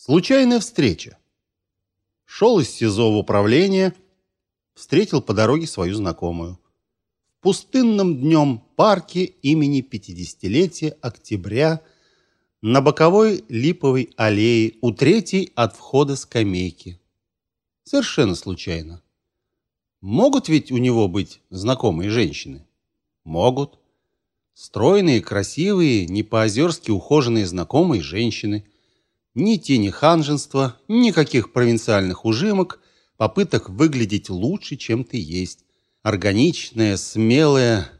Случайная встреча. Шел из СИЗО в управление, встретил по дороге свою знакомую. В пустынном днем парке имени 50-летия октября на боковой липовой аллее у третьей от входа скамейки. Совершенно случайно. Могут ведь у него быть знакомые женщины? Могут. Стройные, красивые, не по-озерски ухоженные знакомые женщины – ни тени ханжества, никаких провинциальных ужимок, попыток выглядеть лучше, чем ты есть. Органичная, смелая,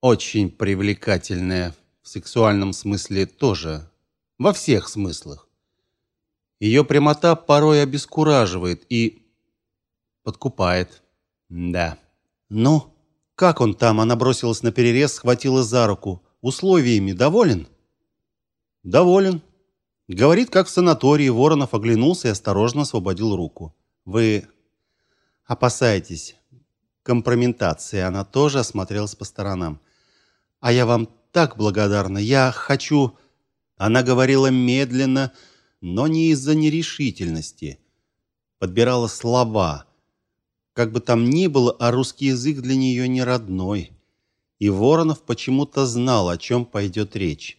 очень привлекательная в сексуальном смысле тоже, во всех смыслах. Ее прямота порой обескураживает и подкупает. Да. Ну, как он там? Она бросилась на перерез, схватила за руку. Условиями доволен? Доволен. Говорит, как в санатории, Воронов оглянулся и осторожно освободил руку. Вы опасаетесь компрометации. Она тоже осмотрелась по сторонам. А я вам так благодарна. Я хочу Она говорила медленно, но не из-за нерешительности. Подбирала слова. Как бы там ни было, а русский язык для нее не родной. И Воронов почему-то знал, о чем пойдет речь.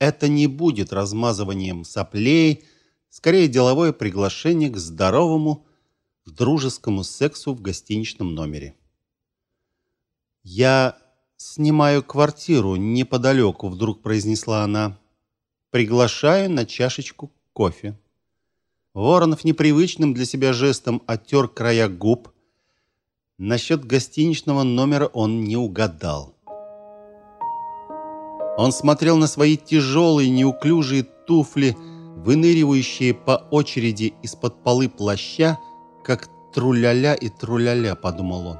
Это не будет размазыванием соплей, скорее деловое приглашение к здоровому, дружескому сексу в гостиничном номере. Я снимаю квартиру неподалеку, вдруг произнесла она. Приглашаю на чашечку кофе. Воронов непривычным для себя жестом оттер края губ. Насчет гостиничного номера он не угадал. Он смотрел на свои тяжелые, неуклюжие туфли, выныривающие по очереди из-под полы плаща, как труляля и труляля, подумал он.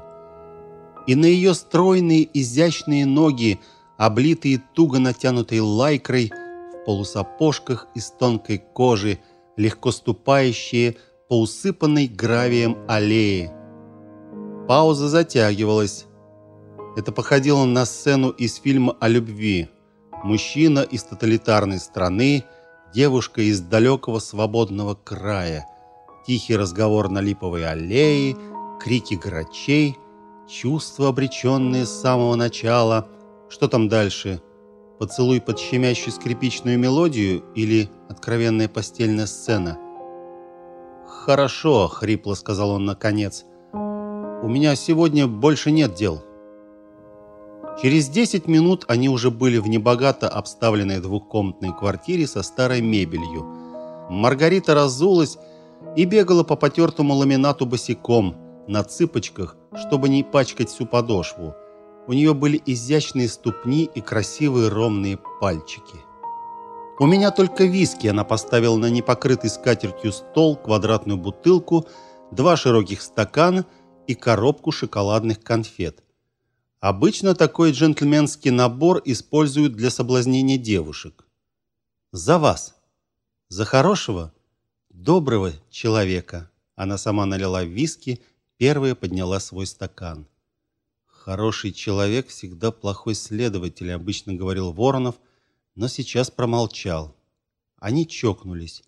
И на ее стройные, изящные ноги, облитые туго натянутой лайкрой, в полусапожках из тонкой кожи, легко ступающие по усыпанной гравием аллее. Пауза затягивалась. Это походило на сцену из фильма о любви мужчина из тоталитарной страны, девушка из далекого свободного края, тихий разговор на липовой аллее, крики грачей, чувства обреченные с самого начала. Что там дальше? Поцелуй под щемящую скрипичную мелодию или откровенная постельная сцена? Хорошо, хрипло сказал он наконец. У меня сегодня больше нет дел. Через 10 минут они уже были в небогато обставленной двухкомнатной квартире со старой мебелью. Маргарита разулась и бегала по потертому ламинату босиком, на цыпочках, чтобы не пачкать всю подошву. У нее были изящные ступни и красивые ровные пальчики. У меня только виски она поставила на непокрытый скатертью стол, квадратную бутылку, два широких стакана и коробку шоколадных конфет – Обычно такой джентльменский набор используют для соблазнения девушек. За вас. За хорошего, доброго человека. Она сама налила виски, первая подняла свой стакан. Хороший человек всегда плохой следователь, обычно говорил Воронов, но сейчас промолчал. Они чокнулись.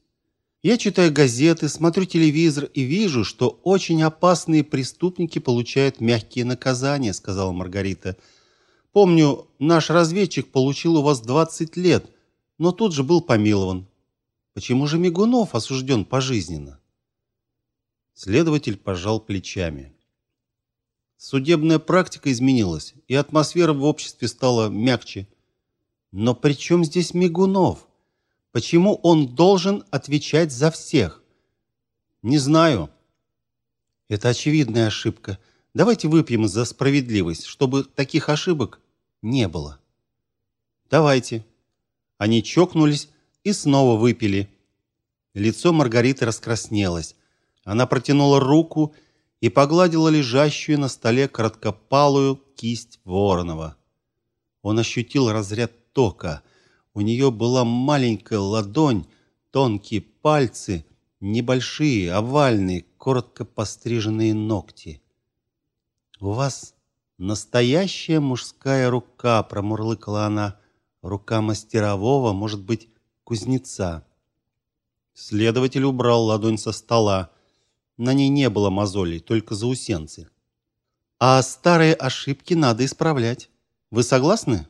Я читаю газеты, смотрю телевизор и вижу, что очень опасные преступники получают мягкие наказания, сказала Маргарита. Помню, наш разведчик получил у вас 20 лет, но тут же был помилован. Почему же Мигунов осужден пожизненно? Следователь пожал плечами. Судебная практика изменилась, и атмосфера в обществе стала мягче. Но при чем здесь Мигунов? Почему он должен отвечать за всех? Не знаю. Это очевидная ошибка. Давайте выпьем за справедливость, чтобы таких ошибок не было. Давайте. Они чокнулись и снова выпили. Лицо Маргариты раскраснелось. Она протянула руку и погладила лежащую на столе короткопалую кисть Воронова. Он ощутил разряд тока. У нее была маленькая ладонь, тонкие пальцы, небольшие, овальные, коротко постриженные ногти. У вас настоящая мужская рука, промурлыкала она, рука мастерового, может быть, кузнеца. Следователь убрал ладонь со стола. На ней не было мозолей, только заусенцы. А старые ошибки надо исправлять. Вы согласны?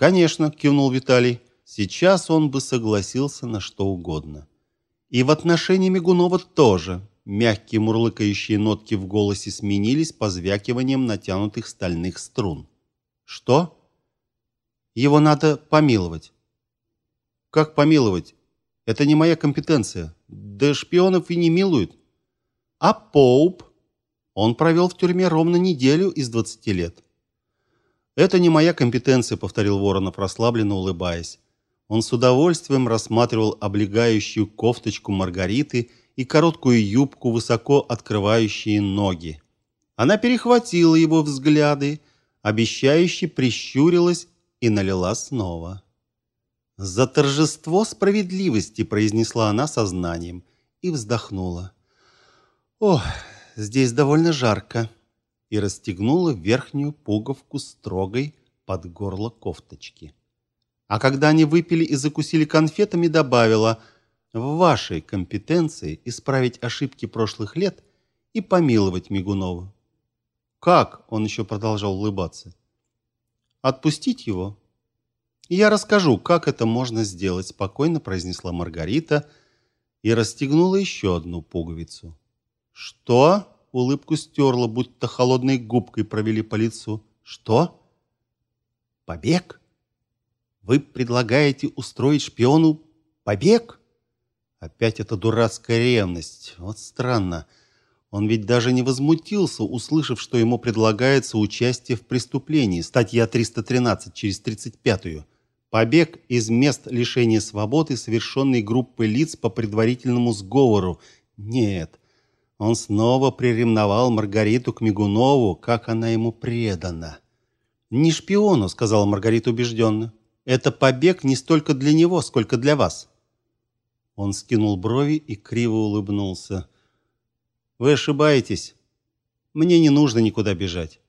Конечно, кивнул Виталий. Сейчас он бы согласился на что угодно. И в отношении Мигунова тоже. Мягкие мурлыкающие нотки в голосе сменились позвякиванием натянутых стальных струн. Что? Его надо помиловать. Как помиловать? Это не моя компетенция. Да шпионов и не милуют. А Поуп? Он провел в тюрьме ровно неделю из двадцати лет. Это не моя компетенция, повторил Воронов, расслабленно улыбаясь. Он с удовольствием рассматривал облегающую кофточку Маргариты и короткую юбку, высоко открывающие ноги. Она перехватила его взгляды, обещающе прищурилась и налила снова. «За торжество справедливости!» – произнесла она сознанием и вздохнула. «Ох, здесь довольно жарко!» И расстегнула верхнюю пуговку строгой под горло кофточки. А когда они выпили и закусили конфетами, добавила «В вашей компетенции исправить ошибки прошлых лет и помиловать Мигунова». «Как?» – он еще продолжал улыбаться. «Отпустить его?» «Я расскажу, как это можно сделать», – спокойно произнесла Маргарита и расстегнула еще одну пуговицу. «Что?» – улыбку стерла, будто холодной губкой провели по лицу. «Что?» «Побег? Вы предлагаете устроить шпиону побег?» Опять эта дурацкая ревность. Вот странно. Он ведь даже не возмутился, услышав, что ему предлагается участие в преступлении. Статья 313 через 35-ю. Побег из мест лишения свободы, совершенный группой лиц по предварительному сговору. Нет. Он снова приревновал Маргариту к Мигунову, как она ему предана. «Не шпиону», — сказала Маргарита убежденно. «Это побег не столько для него, сколько для вас». Он скинул брови и криво улыбнулся. «Вы ошибаетесь. Мне не нужно никуда бежать».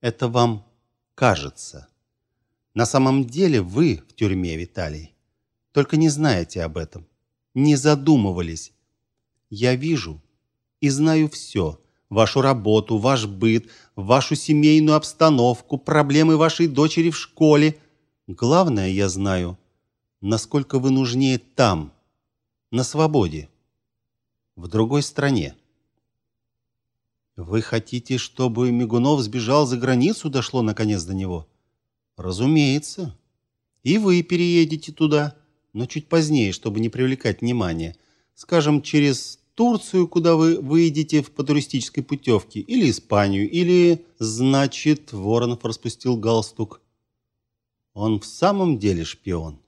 «Это вам кажется». На самом деле вы в тюрьме, Виталий. Только не знаете об этом. Не задумывались. Я вижу и знаю все. Вашу работу, ваш быт, вашу семейную обстановку, проблемы вашей дочери в школе. Главное, я знаю, насколько вы нужнее там, на свободе, в другой стране. Вы хотите, чтобы Мигунов сбежал за границу, дошло наконец до него? Разумеется. И вы переедете туда, но чуть позднее, чтобы не привлекать внимания. Скажем, через Турцию, куда вы выйдете по туристической путевке, или Испанию, или, значит, Воронов распустил галстук. Он в самом деле шпион.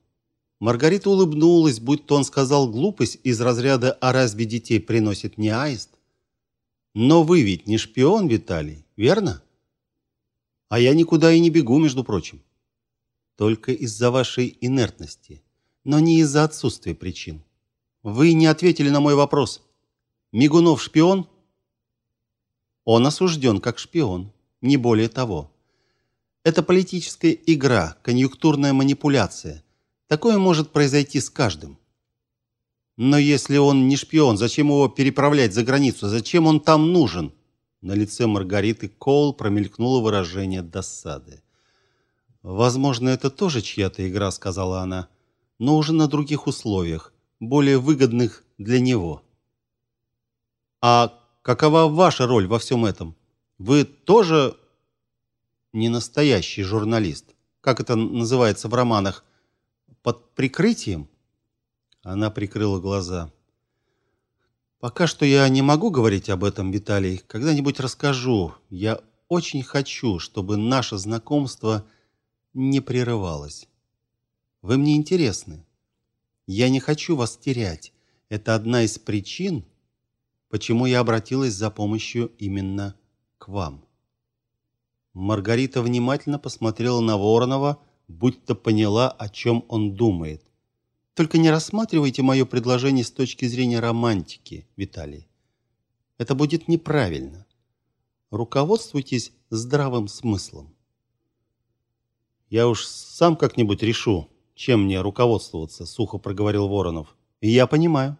Маргарита улыбнулась, будто он сказал глупость из разряда «А разве детей приносит не аист?» Но вы ведь не шпион, Виталий, верно? А я никуда и не бегу, между прочим. Только из-за вашей инертности, но не из-за отсутствия причин. Вы не ответили на мой вопрос. Мигунов шпион? Он осужден как шпион, не более того. Это политическая игра, конъюнктурная манипуляция. Такое может произойти с каждым. Но если он не шпион, зачем его переправлять за границу? Зачем он там нужен? На лице Маргариты Коул промелькнуло выражение досады. Возможно, это тоже чья-то игра, сказала она, но уже на других условиях, более выгодных для него. А какова ваша роль во всем этом? Вы тоже не настоящий журналист, как это называется в романах, под прикрытием? Она прикрыла глаза. Пока что я не могу говорить об этом, Виталий. Когда-нибудь расскажу. Я очень хочу, чтобы наше знакомство не прерывалось. Вы мне интересны. Я не хочу вас терять. Это одна из причин, почему я обратилась за помощью именно к вам. Маргарита внимательно посмотрела на Воронова, будто поняла, о чем он думает. Только не рассматривайте мое предложение с точки зрения романтики, Виталий. Это будет неправильно. Руководствуйтесь здравым смыслом. Я уж сам как-нибудь решу, чем мне руководствоваться, сухо проговорил Воронов. Я понимаю.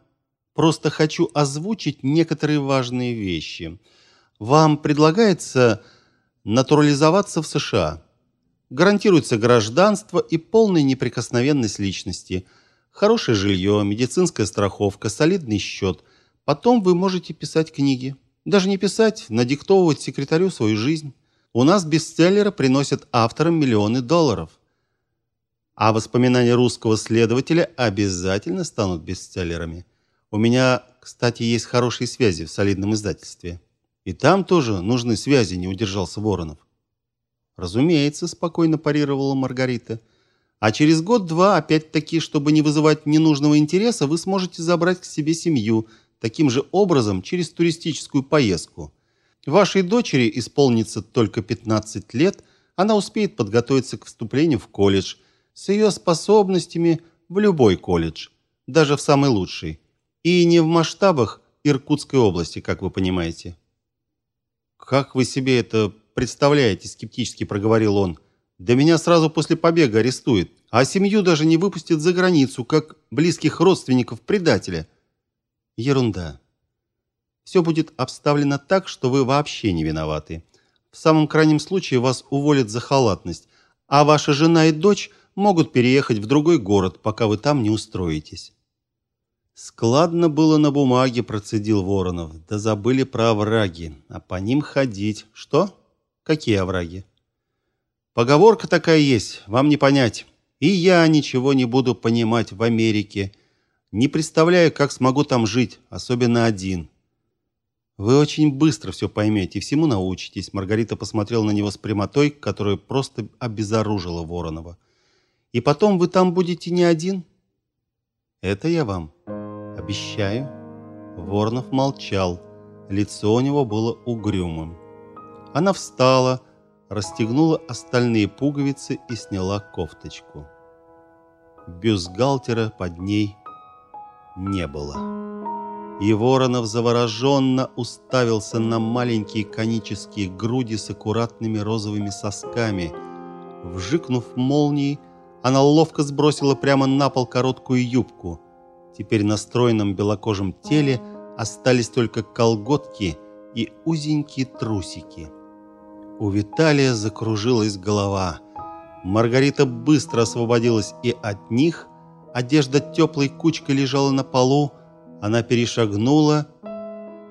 Просто хочу озвучить некоторые важные вещи. Вам предлагается натурализоваться в США. Гарантируется гражданство и полная неприкосновенность личности. Хорошее жилье, медицинская страховка, солидный счет. Потом вы можете писать книги. Даже не писать, надиктовывать секретарю свою жизнь. У нас бестселлеры приносят авторам миллионы долларов. А воспоминания русского следователя обязательно станут бестселлерами. У меня, кстати, есть хорошие связи в солидном издательстве. И там тоже нужны связи, не удержался Воронов. Разумеется, спокойно парировала Маргарита. А через год-два, опять-таки, чтобы не вызывать ненужного интереса, вы сможете забрать к себе семью таким же образом через туристическую поездку. Вашей дочери исполнится только 15 лет, она успеет подготовиться к вступлению в колледж с ее способностями в любой колледж, даже в самый лучший. И не в масштабах Иркутской области, как вы понимаете. Как вы себе это представляете, скептически проговорил он. Да меня сразу после побега арестуют, а семью даже не выпустят за границу, как близких родственников предателя. Ерунда. Все будет обставлено так, что вы вообще не виноваты. В самом крайнем случае вас уволят за халатность, а ваша жена и дочь могут переехать в другой город, пока вы там не устроитесь. Складно было на бумаге, процедил Воронов. Да забыли про овраги, а по ним ходить. Что? Какие овраги? Поговорка такая есть, вам не понять. И я ничего не буду понимать в Америке. Не представляю, как смогу там жить, особенно один. Вы очень быстро все поймете и всему научитесь. Маргарита посмотрела на него с прямотой, которая просто обезоружила Воронова. И потом вы там будете не один. Это я вам Обещаю. Воронов молчал. Лицо у него было угрюмым. Она встала, расстегнула остальные пуговицы и сняла кофточку. Бюстгальтера под ней не было. И Воронов завороженно уставился на маленькие конические груди с аккуратными розовыми сосками. Вжикнув молнией, она ловко сбросила прямо на пол короткую юбку – Теперь на стройном белокожем теле остались только колготки и узенькие трусики. У Виталия закружилась голова. Маргарита быстро освободилась и от них. Одежда теплой кучкой лежала на полу. Она перешагнула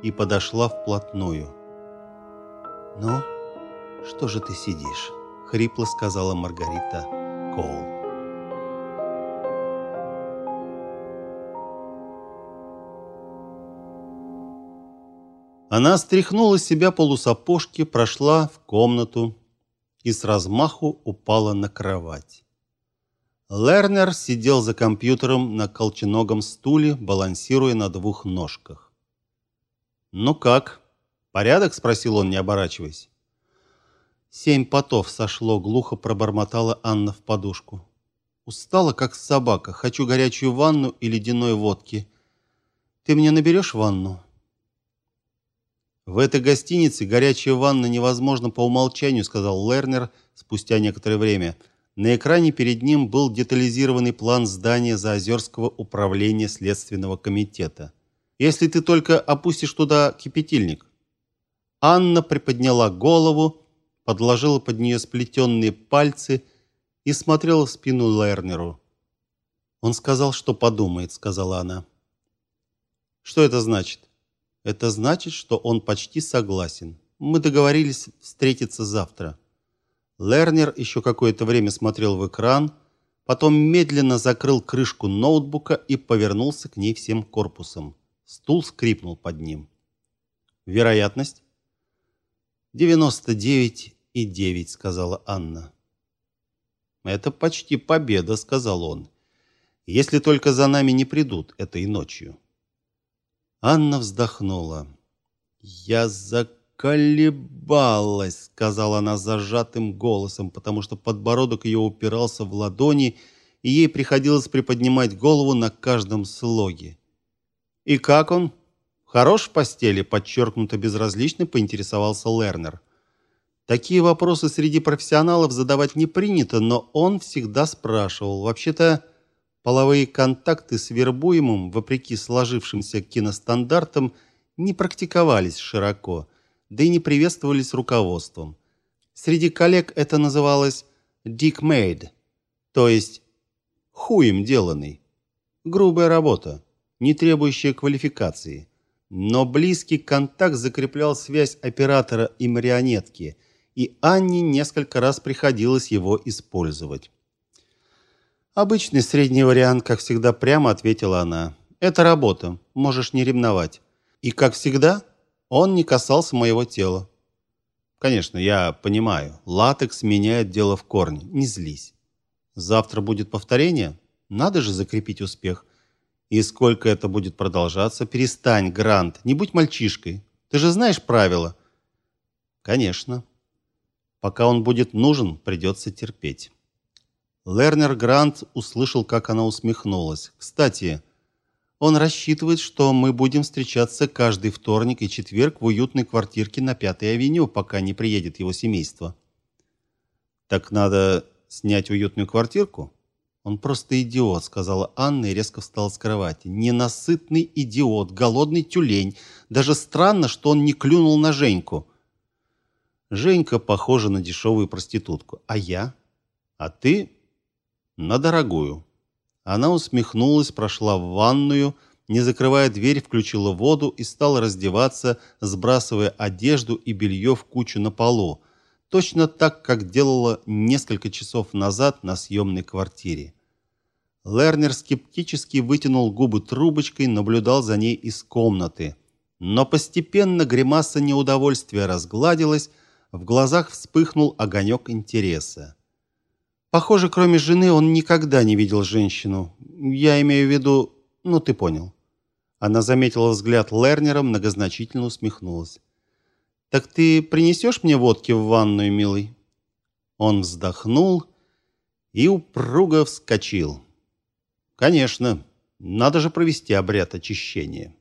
и подошла вплотную. «Ну, что же ты сидишь?» — хрипло сказала Маргарита Коул. Она стряхнула с себя полусапожки, прошла в комнату и с размаху упала на кровать. Лернер сидел за компьютером на колченогом стуле, балансируя на двух ножках. "Ну как? Порядок?" спросил он, не оборачиваясь. Семь потов сошло, глухо пробормотала Анна в подушку. Устала как собака, хочу горячую ванну и ледяной водки. Ты мне наберешь ванну? В этой гостинице горячая ванна невозможна по умолчанию, сказал Лернер спустя некоторое время. На экране перед ним был детализированный план здания Заозерского управления следственного комитета. Если ты только опустишь туда кипятильник. Анна приподняла голову, подложила под нее сплетенные пальцы и смотрела в спину Лернеру. Он сказал, что подумает, сказала она. Что это значит? Это значит, что он почти согласен. Мы договорились встретиться завтра. Лернер еще какое-то время смотрел в экран, потом медленно закрыл крышку ноутбука и повернулся к ней всем корпусом. Стул скрипнул под ним. Вероятность 99,9, сказала Анна. Это почти победа, сказал он. Если только за нами не придут этой ночью. Анна вздохнула. Я заколебалась, сказала она зажатым голосом, потому что подбородок ее упирался в ладони, и ей приходилось приподнимать голову на каждом слоге. И как он? Хорош в постели, подчеркнуто безразлично поинтересовался Лернер. Такие вопросы среди профессионалов задавать не принято, но он всегда спрашивал. Вообще-то половые контакты с вербуемым, вопреки сложившимся киностандартам, не практиковались широко, да и не приветствовались руководством. Среди коллег это называлось dick made, то есть хуем деланный. Грубая работа, не требующая квалификации. Но близкий контакт закреплял связь оператора и марионетки, и Анне несколько раз приходилось его использовать. Обычный средний вариант, как всегда, прямо ответила она. Это работа, можешь не ревновать. И как всегда, он не касался моего тела. Конечно, я понимаю. Латекс меняет дело в корне. Не злись. Завтра будет повторение. Надо же закрепить успех. И сколько это будет продолжаться? Перестань, Грант, не будь мальчишкой. Ты же знаешь правила. Конечно. Пока он будет нужен, придется терпеть. Лернер Грант услышал, как она усмехнулась. Кстати, он рассчитывает, что мы будем встречаться каждый вторник и четверг в уютной квартирке на Пятой авеню, пока не приедет его семейство. Так надо снять уютную квартирку? Он просто идиот, сказала Анна и резко встала с кровати. Ненасытный идиот, голодный тюлень. Даже странно, что он не клюнул на Женьку. Женька похожа на дешевую проститутку, а я? А ты на дорогую. Она усмехнулась, прошла в ванную, не закрывая дверь, включила воду и стала раздеваться, сбрасывая одежду и белье в кучу на полу, точно так, как делала несколько часов назад на съемной квартире. Лернер скептически вытянул губы трубочкой, наблюдал за ней из комнаты. Но постепенно гримаса неудовольствия разгладилась, в глазах вспыхнул огонек интереса. Похоже, кроме жены он никогда не видел женщину. Я имею в виду, ну ты понял. Она заметила взгляд Лернера, многозначительно усмехнулась. Так ты принесешь мне водки в ванную, милый? Он вздохнул и упруго вскочил. Конечно, надо же провести обряд очищения.